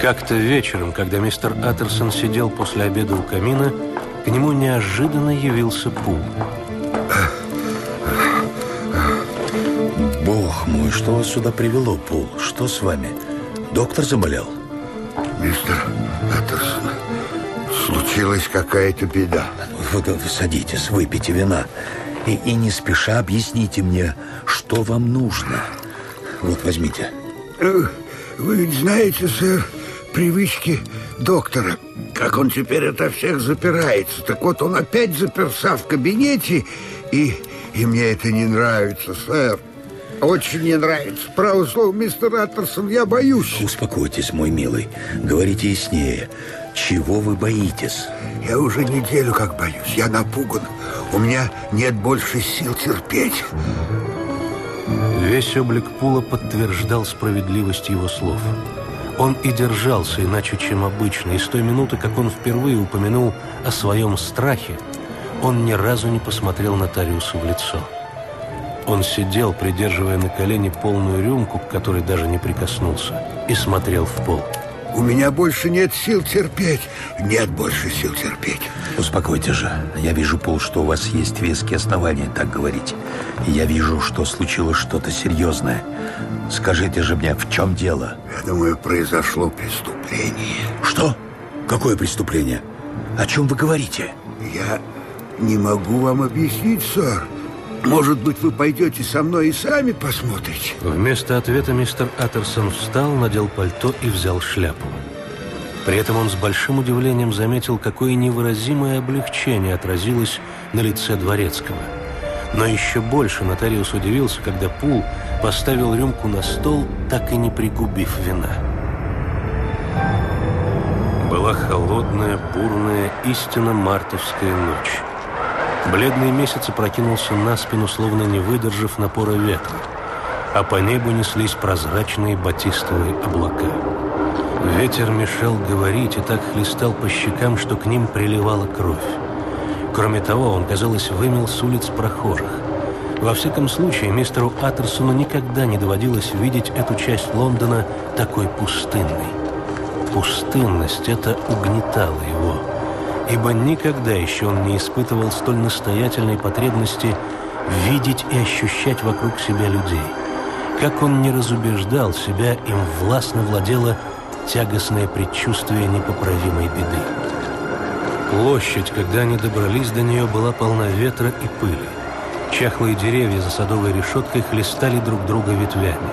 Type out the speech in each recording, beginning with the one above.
Как-то вечером, когда мистер Аттерсон сидел после обеда у камина, к нему неожиданно явился Пул. Бог мой, что вас сюда привело, Пул? Что с вами? Доктор заболел? Мистер Аттерсон, случилась какая-то беда. Вы, вы садитесь, выпейте вина. И, и не спеша объясните мне, что вам нужно. Вот, возьмите. Э, вы ведь знаете, сэр, привычки доктора. Как он теперь ото всех запирается. Так вот, он опять заперся в кабинете, и, и мне это не нравится, сэр. Очень не нравится. Право слово, мистер Аттерсон, я боюсь. Успокойтесь, мой милый. Говорите яснее. Чего вы боитесь? Я уже неделю как боюсь. Я напуган. У меня нет больше сил терпеть. Весь облик Пула подтверждал справедливость его слов. Он и держался иначе, чем обычно, и с той минуты, как он впервые упомянул о своем страхе, он ни разу не посмотрел нотариусу в лицо. Он сидел, придерживая на колени полную рюмку, к которой даже не прикоснулся, и смотрел в пол. У меня больше нет сил терпеть. Нет больше сил терпеть. Успокойте же. Я вижу, Пол, что у вас есть веские основания так говорить. И я вижу, что случилось что-то серьезное. Скажите же мне, в чем дело? Я думаю, произошло преступление. Что? Какое преступление? О чем вы говорите? Я не могу вам объяснить, сэр. Может быть, вы пойдете со мной и сами посмотрите? Вместо ответа мистер Аттерсон встал, надел пальто и взял шляпу. При этом он с большим удивлением заметил, какое невыразимое облегчение отразилось на лице Дворецкого. Но еще больше нотариус удивился, когда Пул поставил рюмку на стол, так и не пригубив вина. Была холодная, бурная, истинно мартовская ночь. Бледный месяц опрокинулся на спину, словно не выдержав напора ветра, а по небу неслись прозрачные батистовые облака. Ветер мешал говорить и так хлестал по щекам, что к ним приливала кровь. Кроме того, он, казалось, вымел с улиц прохожих. Во всяком случае, мистеру Аттерсону никогда не доводилось видеть эту часть Лондона такой пустынной. Пустынность это угнетала его – ибо никогда еще он не испытывал столь настоятельной потребности видеть и ощущать вокруг себя людей. Как он не разубеждал себя, им властно владело тягостное предчувствие непоправимой беды. Площадь, когда они добрались до нее, была полна ветра и пыли. Чахлые деревья за садовой решеткой хлестали друг друга ветвями.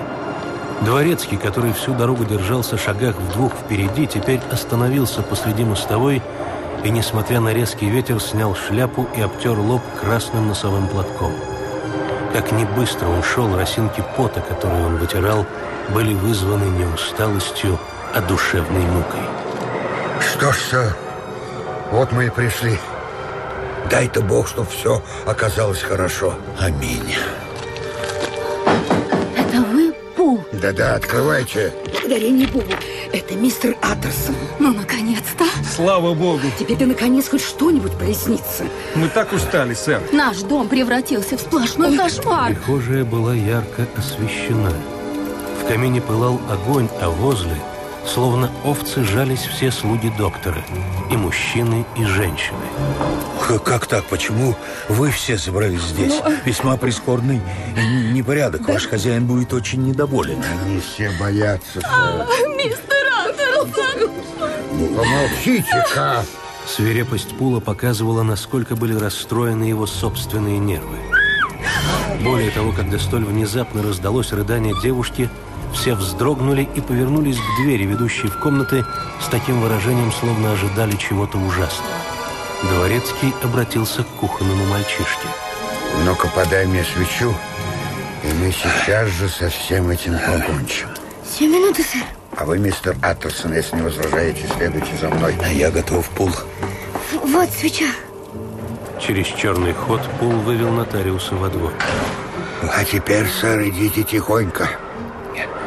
Дворецкий, который всю дорогу держался шагах в двух впереди, теперь остановился посреди мостовой и, несмотря на резкий ветер, снял шляпу и обтер лоб красным носовым платком. Как не быстро он шел, росинки пота, которые он вытирал, были вызваны не усталостью, а душевной мукой. Что ж, сэр, вот мы и пришли. Дай-то Бог, чтобы все оказалось хорошо. Аминь. Это вы, Пул? Да-да, открывайте. Благодарение Богу. Мистер Аттерсон. Ну, наконец-то. Слава Богу. Тебе ты наконец хоть что-нибудь прояснится. Мы так устали, сэр. Наш дом превратился в сплошной кошмар. Прихожая была ярко освещена. В камине пылал огонь, а возле, словно овцы, жались все слуги доктора. И мужчины, и женщины. Как, как так? Почему вы все собрались здесь? Ну, Весьма прискорбный непорядок. Ваш хозяин будет очень недоволен. Они все боятся, А. Мистер. Помолчите-ка. Свирепость Пула показывала, насколько были расстроены его собственные нервы. Более того, когда столь внезапно раздалось рыдание девушки, все вздрогнули и повернулись к двери, ведущей в комнаты, с таким выражением, словно ожидали чего-то ужасного. Дворецкий обратился к кухонному мальчишке. Ну-ка, подай мне свечу, и мы сейчас же со всем этим покончим. Семь минут, сэр. А вы, мистер Аттерсон, если не возражаете, следуйте за мной. А я готов, Пул. Вот свеча. Через черный ход Пул вывел нотариуса во двор. А теперь, сэр, идите тихонько.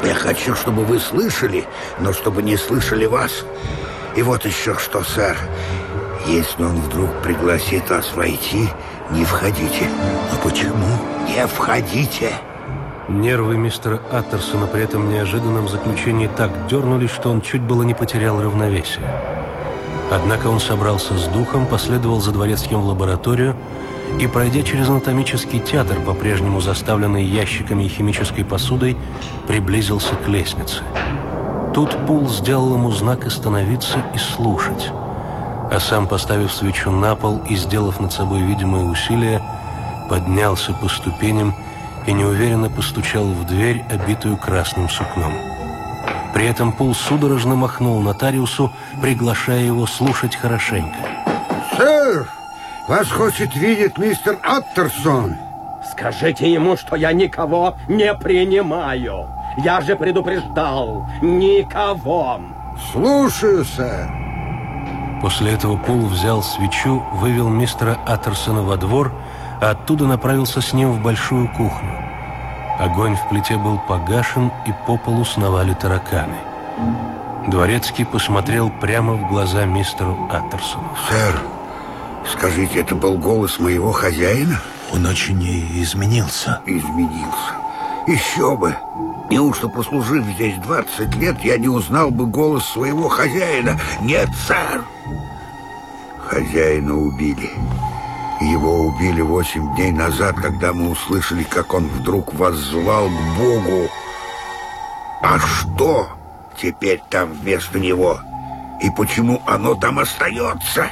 Я хочу, чтобы вы слышали, но чтобы не слышали вас. И вот еще что, сэр. Если он вдруг пригласит вас войти, не входите. А почему? Не входите. Нервы мистера Аттерсона при этом неожиданном заключении так дернулись, что он чуть было не потерял равновесие. Однако он собрался с духом, последовал за дворецким в лабораторию и, пройдя через анатомический театр, по-прежнему заставленный ящиками и химической посудой, приблизился к лестнице. Тут Пул сделал ему знак остановиться и слушать. А сам, поставив свечу на пол и сделав над собой видимое усилие, поднялся по ступеням и неуверенно постучал в дверь, обитую красным сукном. При этом Пул судорожно махнул нотариусу, приглашая его слушать хорошенько. «Сэр, вас хочет видеть мистер Аттерсон!» Скажите ему, что я никого не принимаю. Я же предупреждал, никого. «Слушаю, сэр!» После этого Пул взял свечу, вывел мистера Аттерсона во двор а оттуда направился с ним в большую кухню. Огонь в плите был погашен, и по полу сновали тараканы. Дворецкий посмотрел прямо в глаза мистеру Аттерсону. «Сэр, скажите, это был голос моего хозяина?» Он очень изменился. «Изменился. Еще бы! Неужто, послужив здесь 20 лет, я не узнал бы голос своего хозяина? Нет, сэр! Хозяина убили». Его убили восемь дней назад, когда мы услышали, как он вдруг воззвал к Богу. А что теперь там вместо него? И почему оно там остается?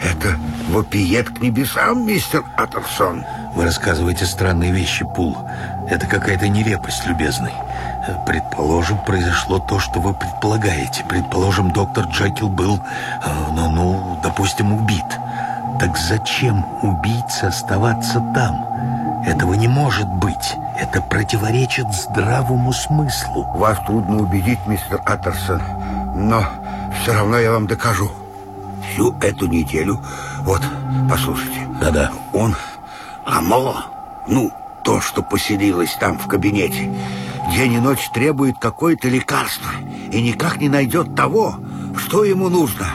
Это вопиет к небесам, мистер Аттерсон. Вы рассказываете странные вещи, Пул. Это какая-то нелепость, любезный. Предположим, произошло то, что вы предполагаете. Предположим, доктор Джекил был, э, ну, ну допустим, убит. Так зачем убийце оставаться там? Этого не может быть. Это противоречит здравому смыслу. Вас трудно убедить, мистер Аттерсон, но все равно я вам докажу. Всю эту неделю, вот, послушайте. Да-да. Он Амало, ну, то, что поселилось там в кабинете, день и ночь требует какое-то лекарство и никак не найдет того, что ему нужно.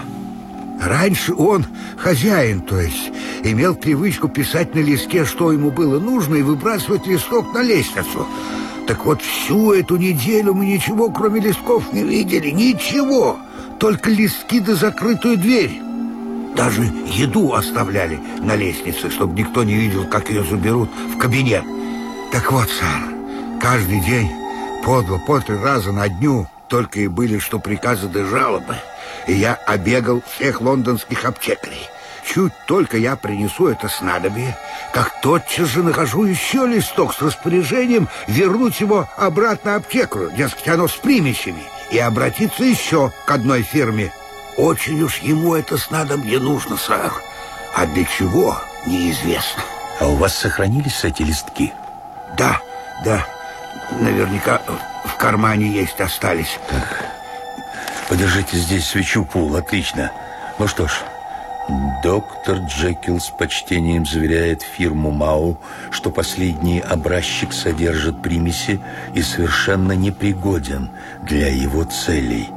Раньше он, хозяин, то есть, имел привычку писать на листке, что ему было нужно, и выбрасывать листок на лестницу. Так вот, всю эту неделю мы ничего, кроме листков, не видели. Ничего! Только листки да закрытую дверь. Даже еду оставляли на лестнице, чтобы никто не видел, как ее заберут в кабинет. Так вот, сэр, каждый день по два, по три раза на дню только и были, что приказы да жалобы и я обегал всех лондонских аптекарей. Чуть только я принесу это снадобье, как тотчас же нахожу еще листок с распоряжением вернуть его обратно аптекарю, дескать, оно с примесями, и обратиться еще к одной фирме. Очень уж ему это снадобье нужно, сэр. А для чего, неизвестно. А у вас сохранились эти листки? Да, да. Наверняка в кармане есть остались. Так. Подержите здесь свечу, Пул, отлично. Ну что ж, доктор Джекил с почтением заверяет фирму МАУ, что последний образчик содержит примеси и совершенно непригоден для его целей.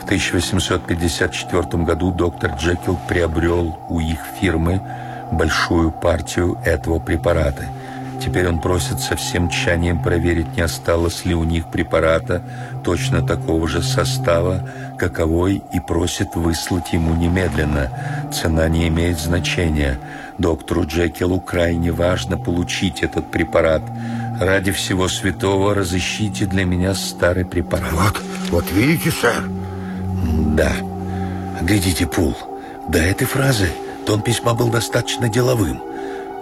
В 1854 году доктор Джекил приобрел у их фирмы большую партию этого препарата – Теперь он просит со всем тщанием проверить, не осталось ли у них препарата точно такого же состава, каковой, и просит выслать ему немедленно. Цена не имеет значения. Доктору Джекилу крайне важно получить этот препарат. Ради всего святого разыщите для меня старый препарат. Вот, вот видите, сэр? Да. Глядите, Пул, до этой фразы тон письма был достаточно деловым.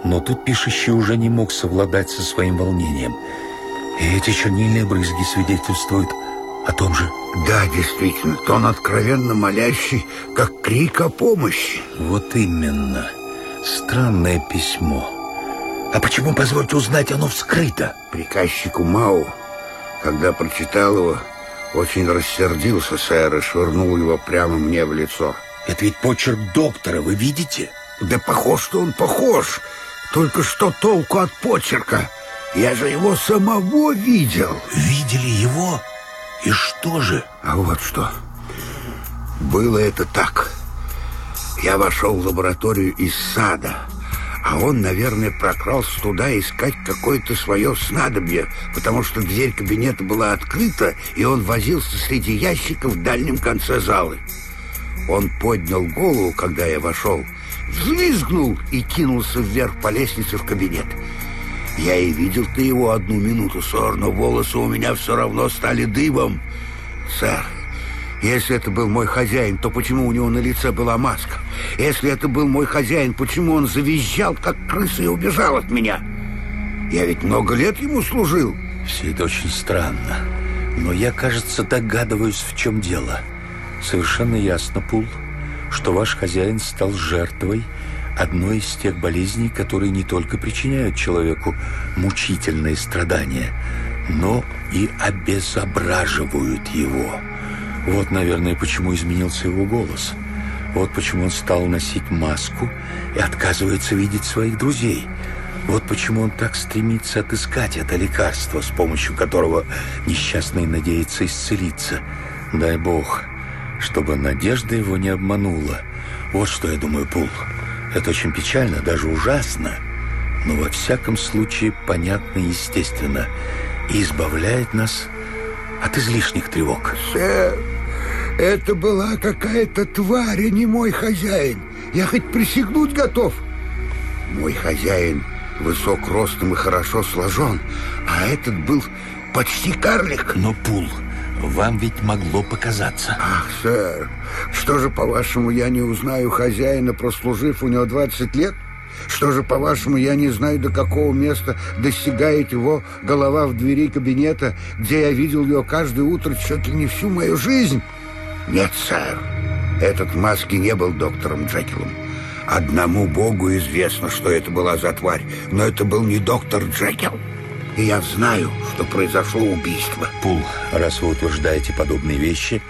Но тут пишущий уже не мог совладать со своим волнением. И эти чернильные брызги свидетельствуют о том же. Да, действительно, тон откровенно молящий, как крик о помощи. Вот именно. Странное письмо. А почему, позвольте узнать, оно вскрыто? Приказчику Мау, когда прочитал его, очень рассердился, сэр, и швырнул его прямо мне в лицо. Это ведь почерк доктора, вы видите? Да похож, что он похож. Только что толку от почерка? Я же его самого видел. Видели его? И что же? А вот что. Было это так. Я вошел в лабораторию из сада, А он, наверное, прокрался туда искать какое-то свое снадобье, потому что дверь кабинета была открыта, и он возился среди ящиков в дальнем конце залы. Он поднял голову, когда я вошел, взвизгнул и кинулся вверх по лестнице в кабинет. Я и видел-то его одну минуту, сэр, но волосы у меня все равно стали дыбом. Сэр, если это был мой хозяин, то почему у него на лице была маска? Если это был мой хозяин, почему он завизжал, как крыса, и убежал от меня? Я ведь много лет ему служил. Все это очень странно. Но я, кажется, догадываюсь, в чем дело. Совершенно ясно, Пул, что ваш хозяин стал жертвой одной из тех болезней, которые не только причиняют человеку мучительные страдания, но и обезображивают его. Вот, наверное, почему изменился его голос. Вот почему он стал носить маску и отказывается видеть своих друзей. Вот почему он так стремится отыскать это лекарство, с помощью которого несчастный надеется исцелиться. Дай Бог, чтобы надежда его не обманула. Вот что я думаю, Пул. Это очень печально, даже ужасно, но во всяком случае понятно и естественно и избавляет нас от излишних тревог. Сэр, это была какая-то тварь, а не мой хозяин. Я хоть присягнуть готов. Мой хозяин высок ростом и хорошо сложен, а этот был почти карлик. Но, Пул, вам ведь могло показаться. Ах, сэр, что же, по-вашему, я не узнаю хозяина, прослужив у него 20 лет? Что же, по-вашему, я не знаю, до какого места достигает его голова в двери кабинета, где я видел ее каждое утро чуть ли не всю мою жизнь? Нет, сэр, этот в маске не был доктором Джекилом. Одному Богу известно, что это была за тварь, но это был не доктор Джекил. И я знаю, что произошло убийство. Пул, раз вы утверждаете подобные вещи,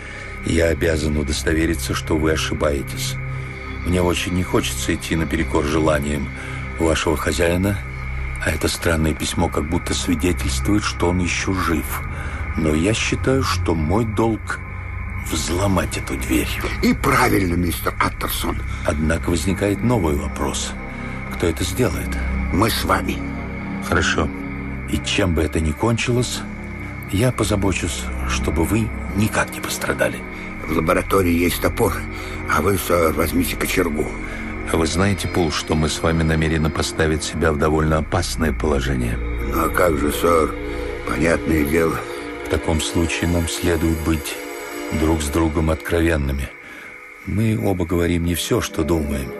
я обязан удостовериться, что вы ошибаетесь. Мне очень не хочется идти наперекор желаниям вашего хозяина, а это странное письмо как будто свидетельствует, что он еще жив. Но я считаю, что мой долг взломать эту дверь. И правильно, мистер Аттерсон. Однако возникает новый вопрос. Кто это сделает? Мы с вами. Хорошо. И чем бы это ни кончилось, я позабочусь, чтобы вы никак не пострадали. В лаборатории есть топор, а вы, сэр, возьмите кочергу. Вы знаете, Пул, что мы с вами намерены поставить себя в довольно опасное положение? Ну, а как же, сэр? Понятное дело. В таком случае нам следует быть друг с другом откровенными. Мы оба говорим не все, что думаем.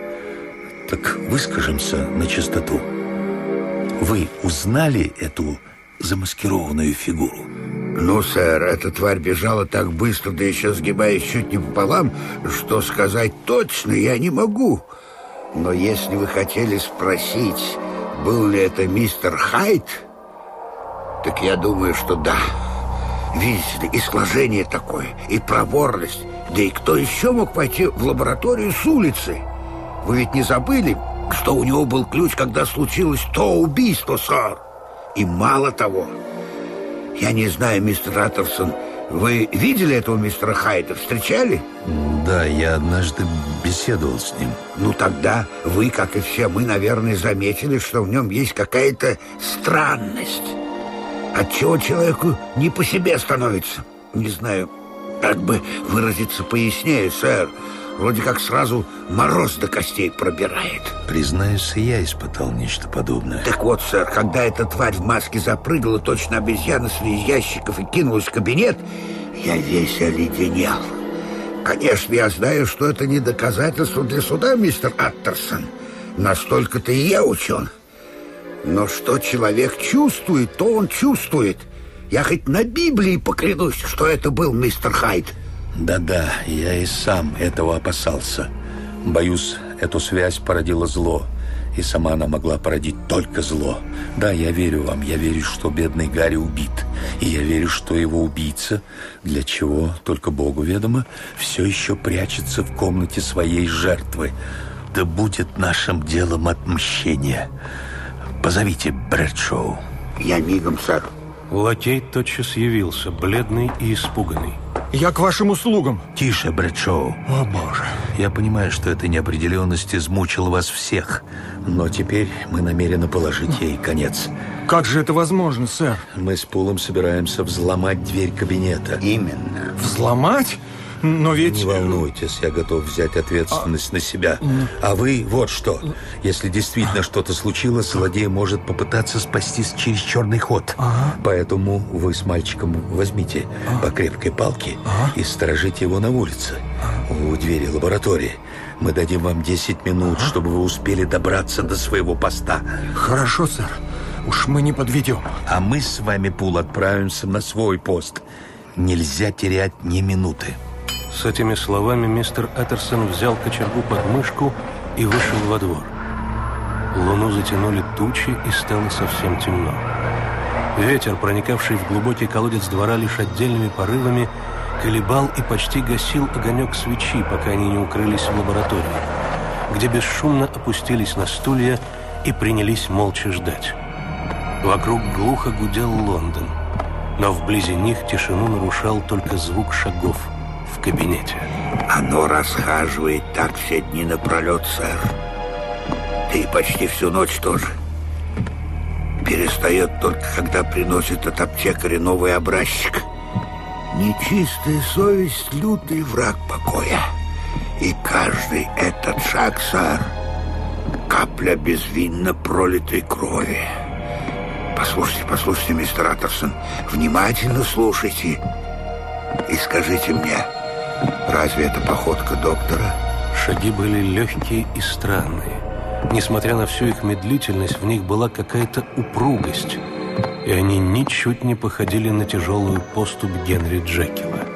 Так выскажемся на чистоту. Вы узнали эту замаскированную фигуру? Ну, сэр, эта тварь бежала так быстро, да еще сгибаясь чуть не пополам, что сказать точно я не могу. Но если вы хотели спросить, был ли это мистер Хайт, так я думаю, что да. Видите ли, и сложение такое, и проворность. Да и кто еще мог пойти в лабораторию с улицы? Вы ведь не забыли, что у него был ключ, когда случилось то убийство, сэр? И мало того, я не знаю, мистер Аттерсон, вы видели этого мистера Хайта, встречали? Да, я однажды беседовал с ним. Ну тогда вы, как и все мы, наверное, заметили, что в нем есть какая-то странность. Отчего человеку не по себе становится? Не знаю, как бы выразиться пояснее, сэр. Вроде как сразу мороз до костей пробирает. Признаюсь, я испытал нечто подобное. Так вот, сэр, когда эта тварь в маске запрыгала точно обезьяна среди ящиков и кинулась в кабинет, я весь оледенел. Конечно, я знаю, что это не доказательство для суда, мистер Аттерсон. Настолько-то и я учен. Но что человек чувствует, то он чувствует. Я хоть на Библии поклянусь, что это был мистер Хайд. Да-да, я и сам этого опасался. Боюсь, эту связь породила зло. И сама она могла породить только зло. Да, я верю вам, я верю, что бедный Гарри убит. И я верю, что его убийца, для чего, только Богу ведомо, все еще прячется в комнате своей жертвы. Да будет нашим делом отмщение. Позовите Брэдшоу. Я мигом, сэр. Лакей тотчас явился, бледный и испуганный. Я к вашим услугам. Тише, Брэдшоу. О, боже. Я понимаю, что эта неопределенность измучила вас всех, но теперь мы намерены положить ей конец. Как же это возможно, сэр? Мы с Пулом собираемся взломать дверь кабинета. Именно. Взломать? Но ведь... Не волнуйтесь, я готов взять ответственность на себя. А вы вот что. Если действительно что-то случилось, злодей может попытаться спастись через черный ход. Поэтому вы с мальчиком возьмите по крепкой палке и сторожите его на улице, у двери лаборатории. Мы дадим вам 10 минут, чтобы вы успели добраться до своего поста. Хорошо, сэр. Уж мы не подведем. А мы с вами, Пул, отправимся на свой пост. Нельзя терять ни минуты. С этими словами мистер Аттерсон взял кочергу под мышку и вышел во двор. Луну затянули тучи, и стало совсем темно. Ветер, проникавший в глубокий колодец двора лишь отдельными порывами, колебал и почти гасил огонек свечи, пока они не укрылись в лаборатории, где бесшумно опустились на стулья и принялись молча ждать. Вокруг глухо гудел Лондон, но вблизи них тишину нарушал только звук шагов в кабинете. Оно расхаживает так все дни напролет, сэр. И почти всю ночь тоже. Перестает только, когда приносит от аптекаря новый образчик. Нечистая совесть — лютый враг покоя. И каждый этот шаг, сэр, капля безвинно пролитой крови. Послушайте, послушайте, мистер Аттерсон, внимательно слушайте и скажите мне, разве это походка доктора? Шаги были легкие и странные. Несмотря на всю их медлительность, в них была какая-то упругость, и они ничуть не походили на тяжелую поступь Генри Джекила.